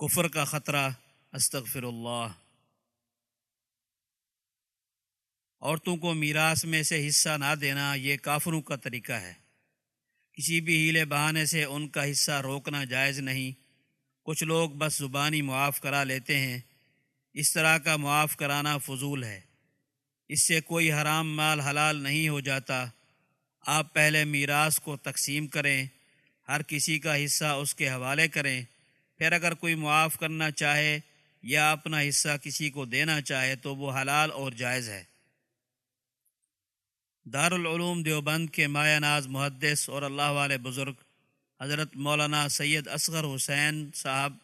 کفر کا خطرہ استغفر اللہ عورتوں کو میراث میں سے حصہ نہ دینا یہ کافروں کا طریقہ ہے۔ کسی بھی ہیلے بہانے سے ان کا حصہ روکنا جائز نہیں۔ کچھ لوگ بس زبانی معاف کرا لیتے ہیں۔ اس طرح کا معاف کرانا فضول ہے۔ اس سے کوئی حرام مال حلال نہیں ہو جاتا۔ آپ پہلے میراث کو تقسیم کریں۔ ہر کسی کا حصہ اس کے حوالے کریں۔ پھر اگر کوئی معاف کرنا چاہے یا اپنا حصہ کسی کو دینا چاہے تو وہ حلال اور جائز ہے۔ دارالعلوم دیوبند کے مایا ناز محدث اور اللہ والے بزرگ حضرت مولانا سید اصغر حسین صاحب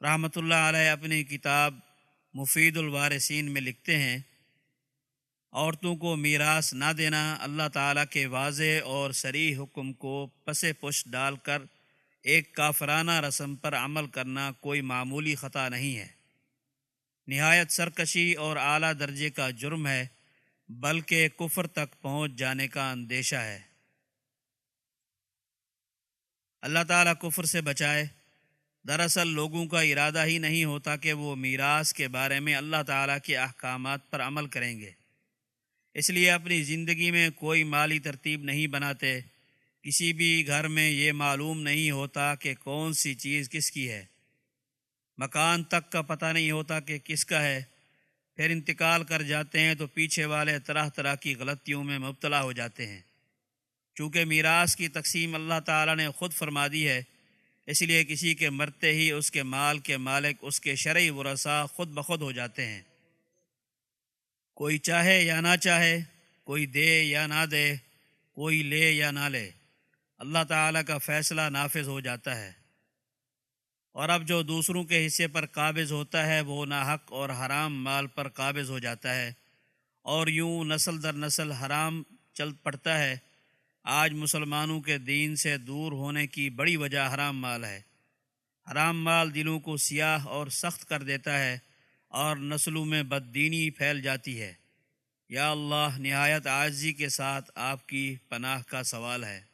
رحمۃ اللہ علیہ اپنی کتاب مفید الوارثین میں لکھتے ہیں، عورتوں کو میراث نہ دینا اللہ تعالیٰ کے واضح اور سریح حکم کو پس پش ڈال کر ایک کافرانہ رسم پر عمل کرنا کوئی معمولی خطا نہیں ہے۔ نہایت سرکشی اور اعلیٰ درجے کا جرم ہے، بلکہ کفر تک پہنچ جانے کا اندیشہ ہے۔ اللہ تعالیٰ کفر سے بچائے، دراصل لوگوں کا ارادہ ہی نہیں ہوتا کہ وہ میراث کے بارے میں اللہ تعالیٰ کے احکامات پر عمل کریں گے۔ اس لیے اپنی زندگی میں کوئی مالی ترتیب نہیں بناتے۔ کسی بھی گھر میں یہ معلوم نہیں ہوتا کہ کون سی چیز کس کی ہے۔ مکان تک کا پتہ نہیں ہوتا کہ کس کا ہے۔ پھر انتقال کر جاتے ہیں تو پیچھے والے طرح طرح کی غلطیوں میں مبتلا ہو جاتے ہیں۔ چونکہ میراث کی تقسیم اللہ تعالیٰ نے خود فرما دی ہے، اس لیے کسی کے مرتے ہی اس کے مال کے مالک، اس کے شرعی ورثہ خود بخود ہو جاتے ہیں۔ کوئی چاہے یا نہ چاہے، کوئی دے یا نہ دے، کوئی لے یا نہ لے۔ اللہ تعالیٰ کا فیصلہ نافذ ہو جاتا ہے۔ اور اب جو دوسروں کے حصے پر قابض ہوتا ہے، وہ ناحق اور حرام مال پر قابض ہو جاتا ہے۔ اور یوں نسل در نسل حرام چل پڑتا ہے۔ آج مسلمانوں کے دین سے دور ہونے کی بڑی وجہ حرام مال ہے۔ حرام مال دلوں کو سیاہ اور سخت کر دیتا ہے اور نسلوں میں بددینی پھیل جاتی ہے۔ یا اللہ، نہایت عاجزی کے ساتھ آپ کی پناہ کا سوال ہے۔